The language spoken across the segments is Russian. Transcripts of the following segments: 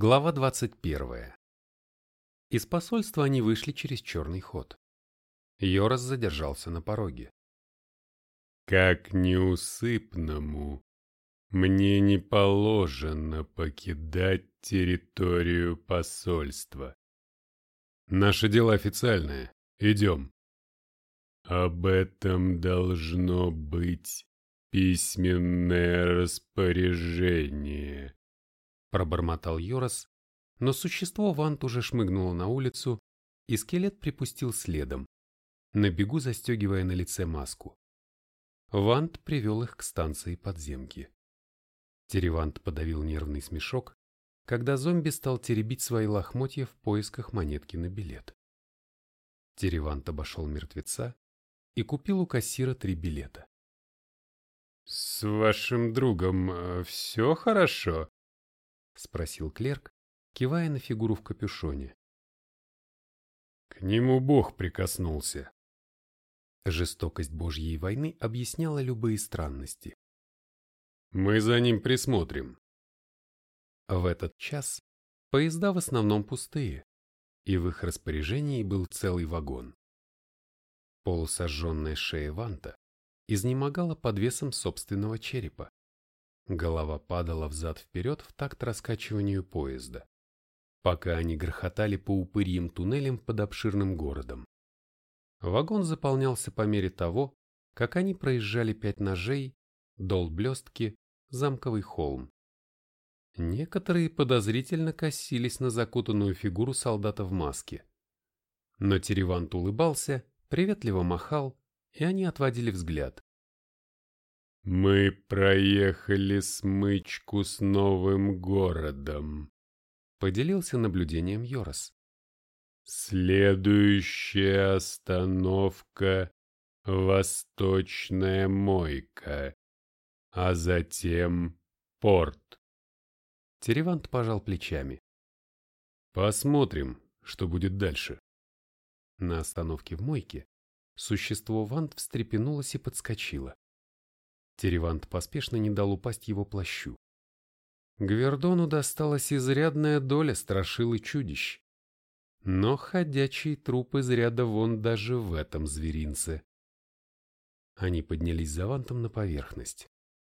Глава 21. Из посольства они вышли через черный ход. Йорас задержался на пороге. «Как неусыпному, мне не положено покидать территорию посольства. Наши дела официальные. Идем». «Об этом должно быть письменное распоряжение», пробормотал Йорас, но существо Вант уже шмыгнуло на улицу, и скелет припустил следом, на бегу застегивая на лице маску. Вант привел их к станции подземки. Теревант подавил нервный смешок, когда зомби стал теребить свои лохмотья в поисках монетки на билет. Теревант обошел мертвеца и купил у кассира три билета. «С вашим другом э, все хорошо?» — спросил клерк, кивая на фигуру в капюшоне. К нему Бог прикоснулся. Жестокость Божьей войны объясняла любые странности. Мы за ним присмотрим. В этот час поезда в основном пустые, и в их распоряжении был целый вагон. Полусожженная шея Ванта изнемогала под весом собственного черепа. Голова падала взад-вперед в такт раскачиванию поезда, пока они грохотали по упырьим туннелям под обширным городом. Вагон заполнялся по мере того, как они проезжали пять ножей, дол блестки, замковый холм. Некоторые подозрительно косились на закутанную фигуру солдата в маске. Но Теревант улыбался, приветливо махал, и они отводили взгляд. Мы проехали смычку с новым городом. Поделился наблюдением Йорос. Следующая остановка — Восточная Мойка, а затем порт. Теревант пожал плечами. Посмотрим, что будет дальше. На остановке в Мойке существо Вант встрепенулось и подскочило. Теревант поспешно не дал упасть его плащу. Гвердону досталась изрядная доля страшил и чудищ. Но ходячий труп из ряда вон даже в этом зверинце. Они поднялись за вантом на поверхность.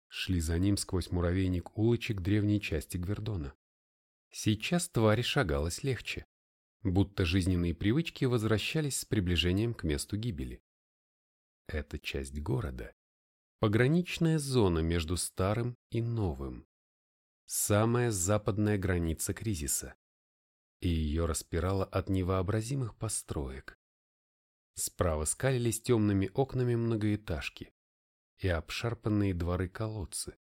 Шли за ним сквозь муравейник улочек древней части Гвердона. Сейчас твари шагалось легче, будто жизненные привычки возвращались с приближением к месту гибели. Эта часть города Пограничная зона между старым и новым. Самая западная граница кризиса. И ее распирала от невообразимых построек. Справа скалились темными окнами многоэтажки и обшарпанные дворы-колодцы.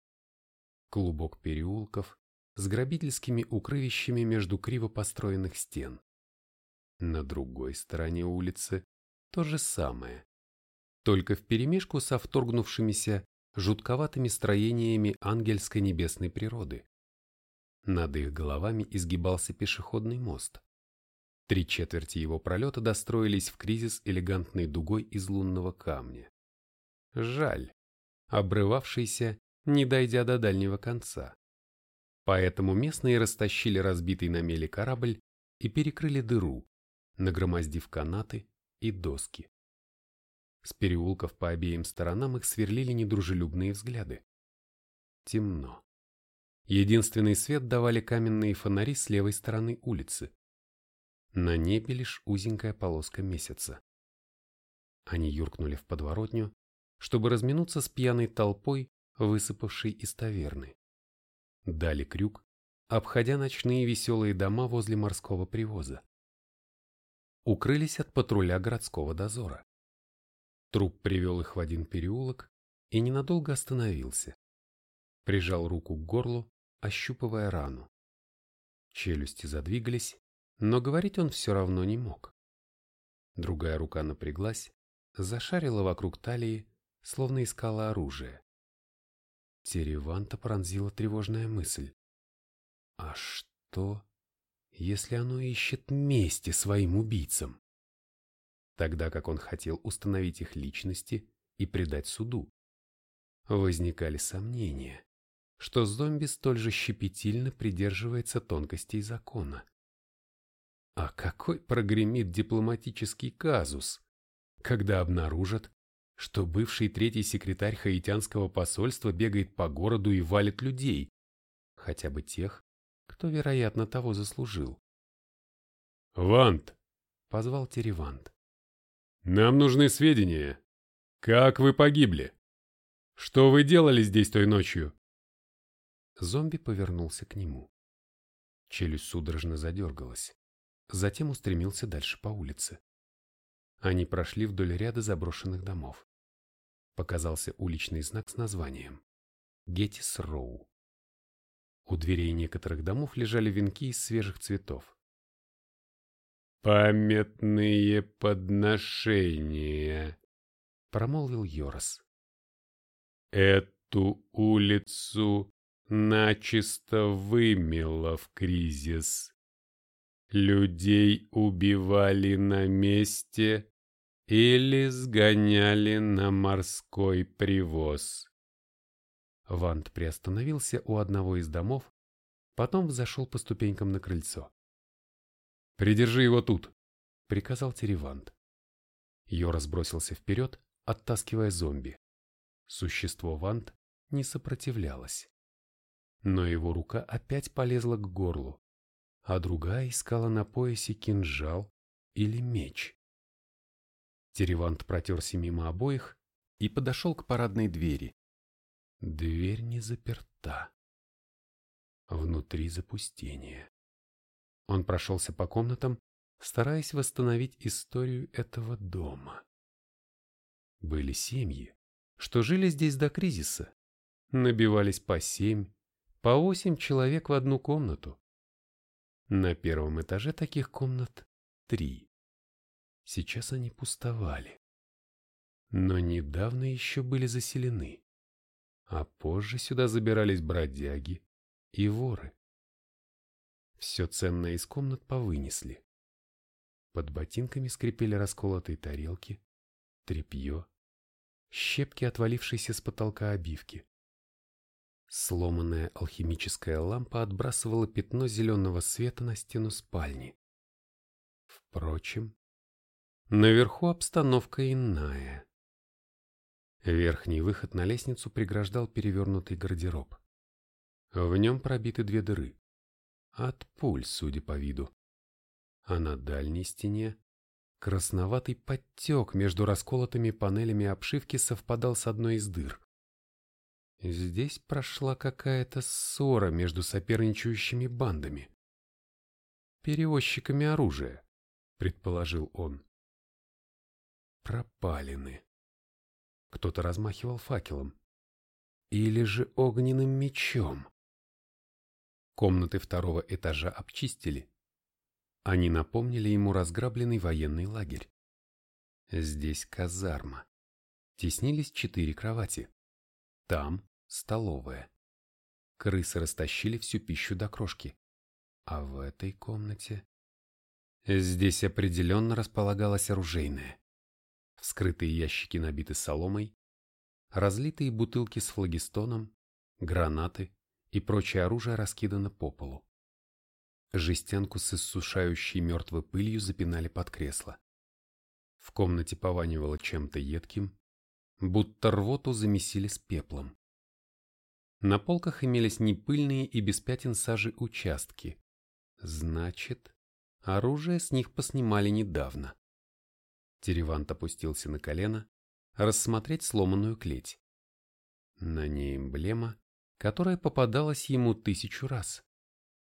Клубок переулков с грабительскими укрывищами между криво построенных стен. На другой стороне улицы то же самое только вперемешку со вторгнувшимися жутковатыми строениями ангельской небесной природы. Над их головами изгибался пешеходный мост. Три четверти его пролета достроились в кризис элегантной дугой из лунного камня. Жаль, обрывавшийся, не дойдя до дальнего конца. Поэтому местные растащили разбитый на мели корабль и перекрыли дыру, нагромоздив канаты и доски. С переулков по обеим сторонам их сверлили недружелюбные взгляды. Темно. Единственный свет давали каменные фонари с левой стороны улицы. На небе лишь узенькая полоска месяца. Они юркнули в подворотню, чтобы разминуться с пьяной толпой, высыпавшей из таверны. Дали крюк, обходя ночные веселые дома возле морского привоза. Укрылись от патруля городского дозора. Труп привел их в один переулок и ненадолго остановился. Прижал руку к горлу, ощупывая рану. Челюсти задвигались, но говорить он все равно не мог. Другая рука напряглась, зашарила вокруг талии, словно искала оружие. Тереванта пронзила тревожная мысль. А что, если оно ищет мести своим убийцам? Тогда как он хотел установить их личности и предать суду. Возникали сомнения, что зомби столь же щепетильно придерживается тонкостей закона. А какой прогремит дипломатический казус, когда обнаружат, что бывший третий секретарь хаитянского посольства бегает по городу и валит людей, хотя бы тех, кто, вероятно, того заслужил. «Вант!» — позвал Теревант. «Нам нужны сведения. Как вы погибли? Что вы делали здесь той ночью?» Зомби повернулся к нему. Челюсть судорожно задергалась. Затем устремился дальше по улице. Они прошли вдоль ряда заброшенных домов. Показался уличный знак с названием «Геттис Роу». У дверей некоторых домов лежали венки из свежих цветов. «Памятные подношения», — промолвил Йорос. «Эту улицу начисто вымело в кризис. Людей убивали на месте или сгоняли на морской привоз. Вант приостановился у одного из домов, потом взошел по ступенькам на крыльцо. «Придержи его тут», — приказал Теревант. Йора сбросился вперед, оттаскивая зомби. Существо Вант не сопротивлялось. Но его рука опять полезла к горлу, а другая искала на поясе кинжал или меч. Теревант протерся мимо обоих и подошел к парадной двери. Дверь не заперта. Внутри запустение. Он прошелся по комнатам, стараясь восстановить историю этого дома. Были семьи, что жили здесь до кризиса, набивались по семь, по восемь человек в одну комнату. На первом этаже таких комнат три. Сейчас они пустовали. Но недавно еще были заселены. А позже сюда забирались бродяги и воры. Все ценное из комнат повынесли. Под ботинками скрипели расколотые тарелки, тряпье, щепки отвалившиеся с потолка обивки. Сломанная алхимическая лампа отбрасывала пятно зеленого света на стену спальни. Впрочем, наверху обстановка иная. Верхний выход на лестницу преграждал перевернутый гардероб. В нем пробиты две дыры. От пуль, судя по виду. А на дальней стене красноватый подтек между расколотыми панелями обшивки совпадал с одной из дыр. Здесь прошла какая-то ссора между соперничающими бандами. Перевозчиками оружия, предположил он. Пропалины. Кто-то размахивал факелом. Или же огненным мечом. Комнаты второго этажа обчистили. Они напомнили ему разграбленный военный лагерь. Здесь казарма. Теснились четыре кровати. Там столовая. Крысы растащили всю пищу до крошки. А в этой комнате... Здесь определенно располагалась оружейная. Вскрытые ящики набиты соломой, разлитые бутылки с флагистоном, гранаты и прочее оружие раскидано по полу. Жестянку с иссушающей мертвой пылью запинали под кресло. В комнате пованивало чем-то едким, будто рвоту замесили с пеплом. На полках имелись непыльные и без пятен сажи участки. Значит, оружие с них поснимали недавно. Теревант опустился на колено, рассмотреть сломанную клеть. На ней эмблема, которая попадалась ему тысячу раз.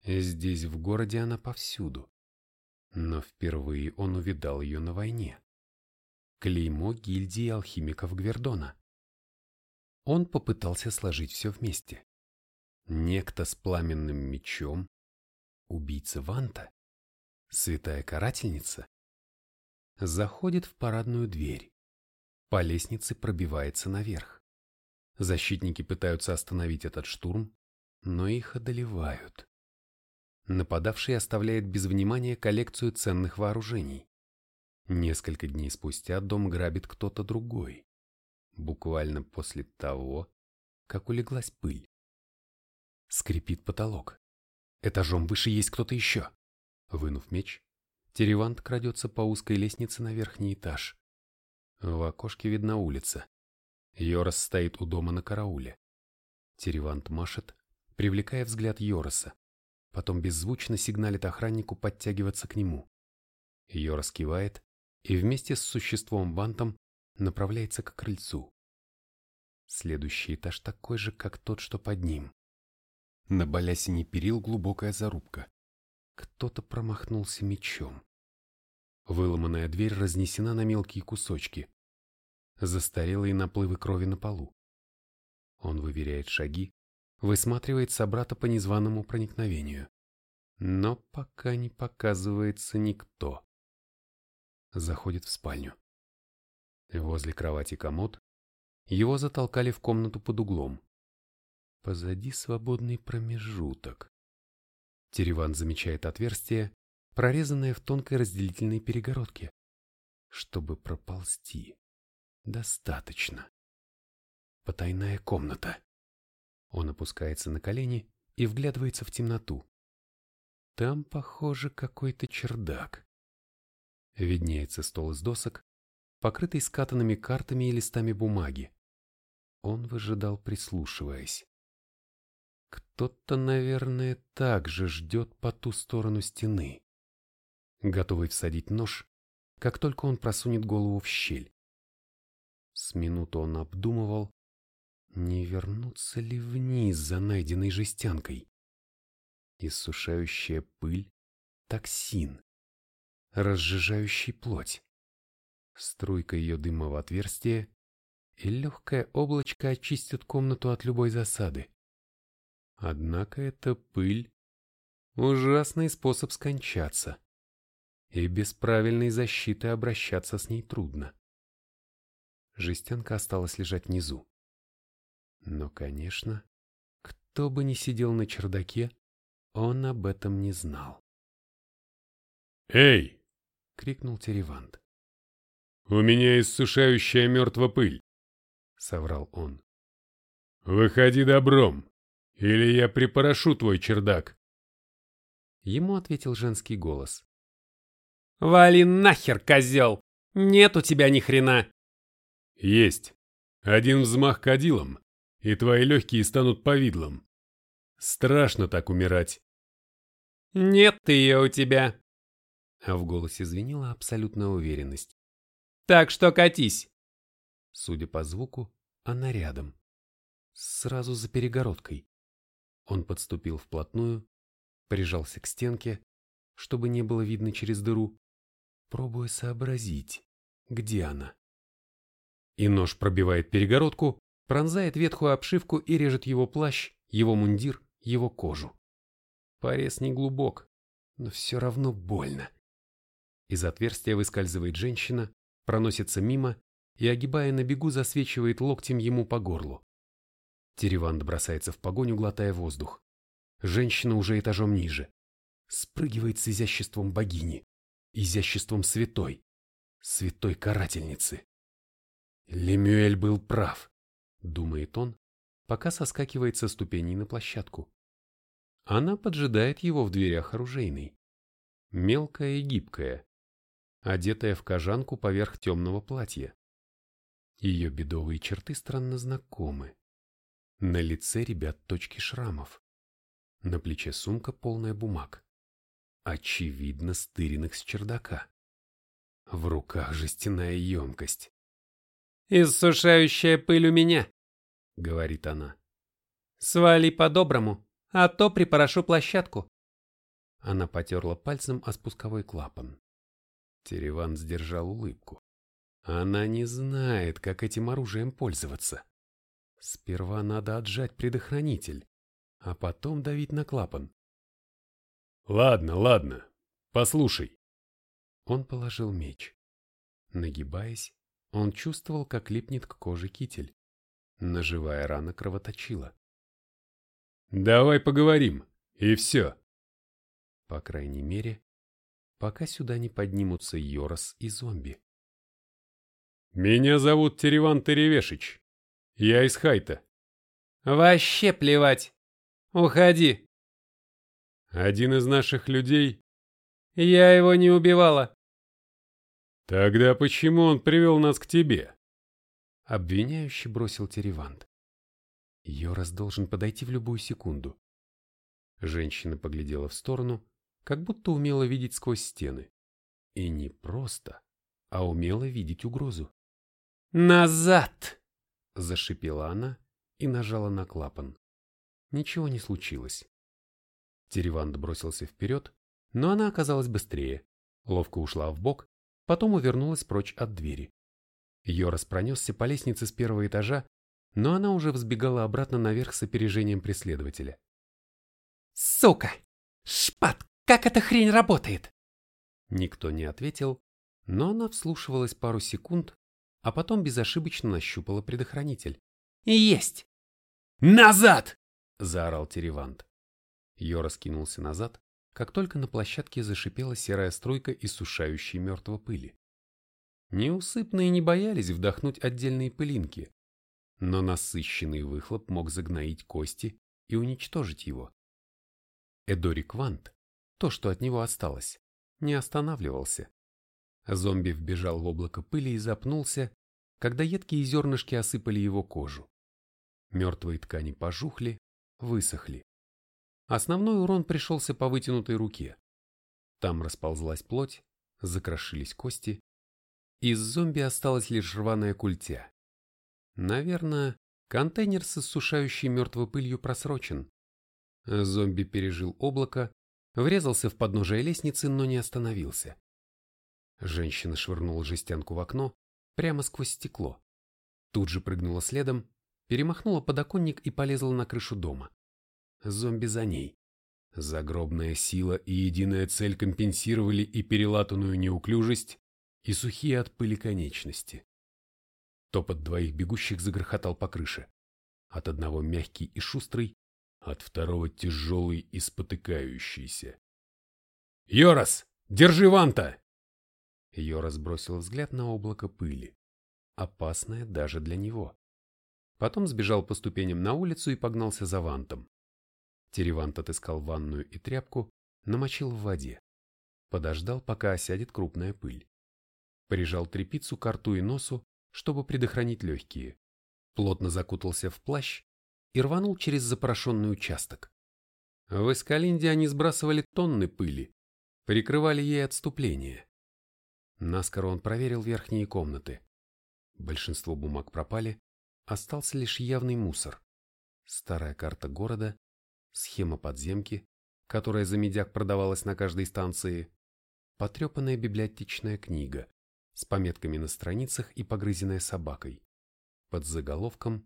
Здесь, в городе, она повсюду. Но впервые он увидал ее на войне. Клеймо гильдии алхимиков Гвердона. Он попытался сложить все вместе. Некто с пламенным мечом, убийца Ванта, святая карательница, заходит в парадную дверь, по лестнице пробивается наверх. Защитники пытаются остановить этот штурм, но их одолевают. Нападавший оставляет без внимания коллекцию ценных вооружений. Несколько дней спустя дом грабит кто-то другой буквально после того, как улеглась пыль. Скрипит потолок. Этажом выше есть кто-то еще. Вынув меч, Теревант крадется по узкой лестнице на верхний этаж. В окошке видна улица. Йорос стоит у дома на карауле. Теревант машет, привлекая взгляд Йороса. Потом беззвучно сигналит охраннику подтягиваться к нему. Йорос кивает и вместе с существом Вантом направляется к крыльцу. Следующий этаж такой же, как тот, что под ним. На балясине перил глубокая зарубка. Кто-то промахнулся мечом. Выломанная дверь разнесена на мелкие кусочки. Застарелые наплывы крови на полу. Он выверяет шаги, высматривает собрата по незваному проникновению. Но пока не показывается никто. Заходит в спальню. Возле кровати комод. Его затолкали в комнату под углом. Позади свободный промежуток. Тереван замечает отверстие, прорезанное в тонкой разделительной перегородке. Чтобы проползти. Достаточно. Потайная комната. Он опускается на колени и вглядывается в темноту. Там, похоже, какой-то чердак. Виднеется стол из досок, покрытый скатанными картами и листами бумаги. Он выжидал, прислушиваясь. Кто-то, наверное, также ждет по ту сторону стены, готовый всадить нож, как только он просунет голову в щель. С минуту он обдумывал, не вернуться ли вниз за найденной жестянкой. Иссушающая пыль — токсин, разжижающий плоть. Струйка ее дыма в отверстие, и легкое облачко очистит комнату от любой засады. Однако эта пыль — ужасный способ скончаться, и без правильной защиты обращаться с ней трудно. Жестянка осталась лежать внизу. Но, конечно, кто бы ни сидел на чердаке, он об этом не знал. «Эй!» — крикнул Теревант. «У меня иссушающая мертва пыль!» — соврал он. «Выходи добром, или я припорошу твой чердак!» Ему ответил женский голос. «Вали нахер, козел! Нет у тебя ни хрена!» «Есть. Один взмах кадилом, и твои легкие станут повидлом. Страшно так умирать». «Нет ее у тебя!» А в голосе звенела абсолютная уверенность. Так что катись. Судя по звуку, она рядом. Сразу за перегородкой. Он подступил вплотную, прижался к стенке, чтобы не было видно через дыру, пробуя сообразить, где она. И нож пробивает перегородку, пронзает ветхую обшивку и режет его плащ, его мундир, его кожу. Порез не глубок, но все равно больно. Из отверстия выскальзывает женщина, проносится мимо и, огибая на бегу, засвечивает локтем ему по горлу. Тереванд бросается в погоню, глотая воздух. Женщина уже этажом ниже. Спрыгивает с изяществом богини, изяществом святой, святой карательницы. Лемюэль был прав, думает он, пока соскакивает со ступеней на площадку. Она поджидает его в дверях оружейной. Мелкая и гибкая, одетая в кожанку поверх темного платья. Ее бедовые черты странно знакомы. На лице ребят точки шрамов. На плече сумка полная бумаг. Очевидно, стыренных с чердака. В руках жестяная емкость. «Иссушающая пыль у меня», — говорит она. «Свали по-доброму, а то припорошу площадку». Она потерла пальцем о спусковой клапан. Тереван сдержал улыбку. Она не знает, как этим оружием пользоваться. Сперва надо отжать предохранитель, а потом давить на клапан. Ладно, ладно, послушай. Он положил меч. Нагибаясь, он чувствовал, как липнет к коже китель. Наживая рана кровоточила. Давай поговорим, и все. По крайней мере, пока сюда не поднимутся Йорос и зомби. «Меня зовут Тереван Теревешич. Я из Хайта». «Вообще плевать. Уходи. Один из наших людей? Я его не убивала. Тогда почему он привел нас к тебе? Обвиняющий бросил Теревант. Йорас должен подойти в любую секунду. Женщина поглядела в сторону, как будто умела видеть сквозь стены. И не просто, а умела видеть угрозу. «Назад!» – зашипела она и нажала на клапан. Ничего не случилось. Теревант бросился вперед, но она оказалась быстрее, ловко ушла в бок, потом увернулась прочь от двери. Йорас пронесся по лестнице с первого этажа, но она уже взбегала обратно наверх с опережением преследователя. «Сука! Шпат, как эта хрень работает?» Никто не ответил, но она вслушивалась пару секунд, а потом безошибочно нащупала предохранитель. «Есть!» «Назад!» – заорал Теревант. Йора скинулся назад, как только на площадке зашипела серая струйка иссушающей мертвой пыли. Неусыпные не боялись вдохнуть отдельные пылинки, но насыщенный выхлоп мог загноить кости и уничтожить его. Эдори Квант, то, что от него осталось, не останавливался. Зомби вбежал в облако пыли и запнулся, когда едкие зернышки осыпали его кожу. Мертвые ткани пожухли, высохли. Основной урон пришелся по вытянутой руке. Там расползлась плоть, закрошились кости. Из зомби осталась лишь рваная культя. Наверное, контейнер с иссушающей мертвой пылью просрочен. Зомби пережил облако, врезался в подножие лестницы, но не остановился. Женщина швырнула жестянку в окно, прямо сквозь стекло. Тут же прыгнула следом, перемахнула подоконник и полезла на крышу дома. Зомби за ней. Загробная сила и единая цель компенсировали и перелатанную неуклюжесть, и сухие от пыли конечности. Топот двоих бегущих загрохотал по крыше. От одного мягкий и шустрый, от второго тяжелый и спотыкающийся. «Йорас, держи Ванта!» Йорас бросил взгляд на облако пыли, опасное даже для него. Потом сбежал по ступеням на улицу и погнался за Вантом. Теревант отыскал ванную и тряпку, намочил в воде. Подождал, пока осядет крупная пыль. Прижал тряпицу к рту и носу, чтобы предохранить легкие. Плотно закутался в плащ и рванул через запорошенный участок. В Эскалинде они сбрасывали тонны пыли, прикрывали ей отступление. Наскоро он проверил верхние комнаты. Большинство бумаг пропали, остался лишь явный мусор. Старая карта города, схема подземки, которая за медяк продавалась на каждой станции, потрепанная библиотечная книга с пометками на страницах и погрызенная собакой, под заголовком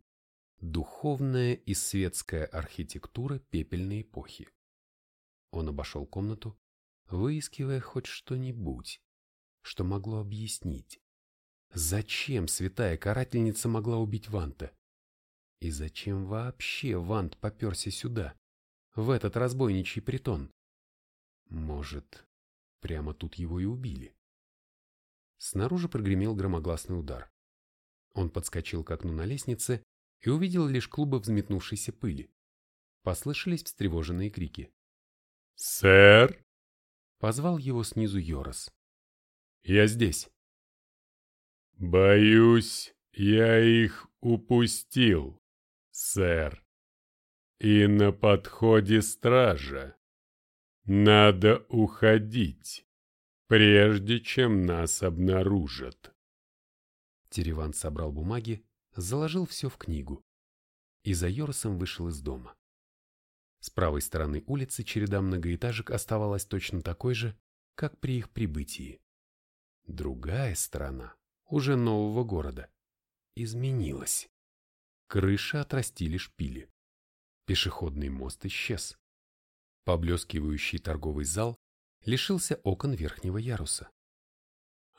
Духовная и светская архитектура пепельной эпохи. Он обошел комнату, выискивая хоть что-нибудь, что могло объяснить, зачем святая карательница могла убить Ванта. И зачем вообще Вант поперся сюда, в этот разбойничий притон? Может, прямо тут его и убили? Снаружи прогремел громогласный удар. Он подскочил к окну на лестнице и увидел лишь клубы взметнувшейся пыли. Послышались встревоженные крики. «Сэр!» — позвал его снизу Йорос. «Я здесь». «Боюсь, я их упустил, сэр. И на подходе стража. Надо уходить, прежде чем нас обнаружат». Тереван собрал бумаги заложил все в книгу и за Йоросом вышел из дома. С правой стороны улицы череда многоэтажек оставалась точно такой же, как при их прибытии. Другая сторона, уже нового города, изменилась. Крыши отрастили шпили. Пешеходный мост исчез. Поблескивающий торговый зал лишился окон верхнего яруса.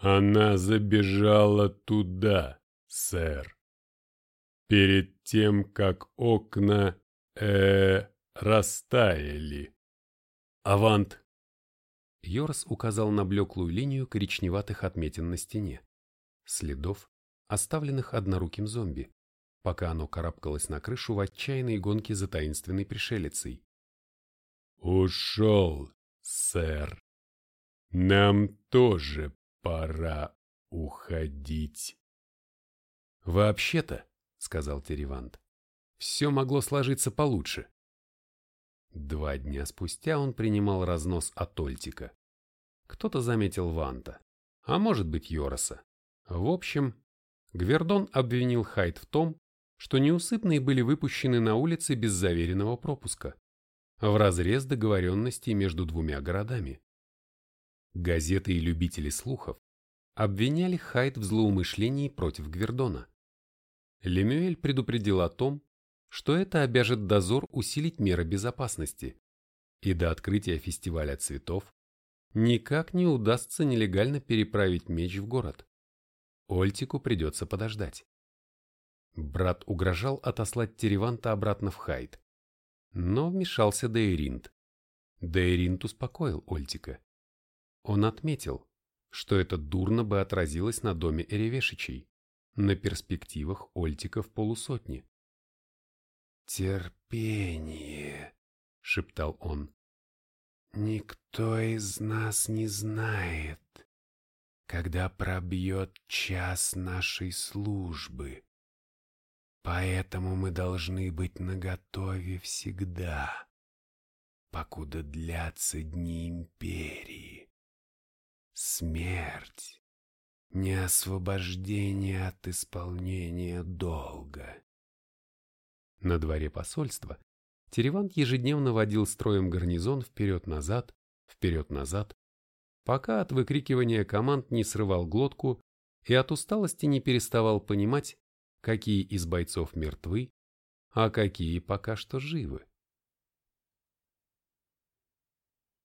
«Она забежала туда, сэр», перед тем, как окна э растаяли. Авант. Йорс указал на блеклую линию коричневатых отметин на стене, следов, оставленных одноруким зомби, пока оно карабкалось на крышу в отчаянной гонке за таинственной пришелицей. «Ушел, сэр. Нам тоже пора уходить». «Вообще-то», — сказал Теревант, — «все могло сложиться получше». Два дня спустя он принимал разнос от Ольтика. Кто-то заметил Ванта, а может быть Йороса. В общем, Гвердон обвинил Хайд в том, что неусыпные были выпущены на улицы без заверенного пропуска, в разрез договоренностей между двумя городами. Газеты и любители слухов обвиняли Хайд в злоумышлении против Гвердона. Лемюэль предупредил о том, что это обяжет дозор усилить меры безопасности, и до открытия фестиваля цветов никак не удастся нелегально переправить меч в город. Ольтику придется подождать. Брат угрожал отослать Тереванта обратно в Хайд, но вмешался Дейринт. Дейринт успокоил Ольтика. Он отметил, что это дурно бы отразилось на доме Эревешичей, на перспективах Ольтика в полусотни. «Терпение», — шептал он. «Никто из нас не знает, когда пробьет час нашей службы. Поэтому мы должны быть наготове всегда, покуда длятся дни империи. Смерть, не освобождение от исполнения долга. На дворе посольства Теревант ежедневно водил строем гарнизон вперед-назад, вперед-назад, пока от выкрикивания команд не срывал глотку и от усталости не переставал понимать, какие из бойцов мертвы, а какие пока что живы.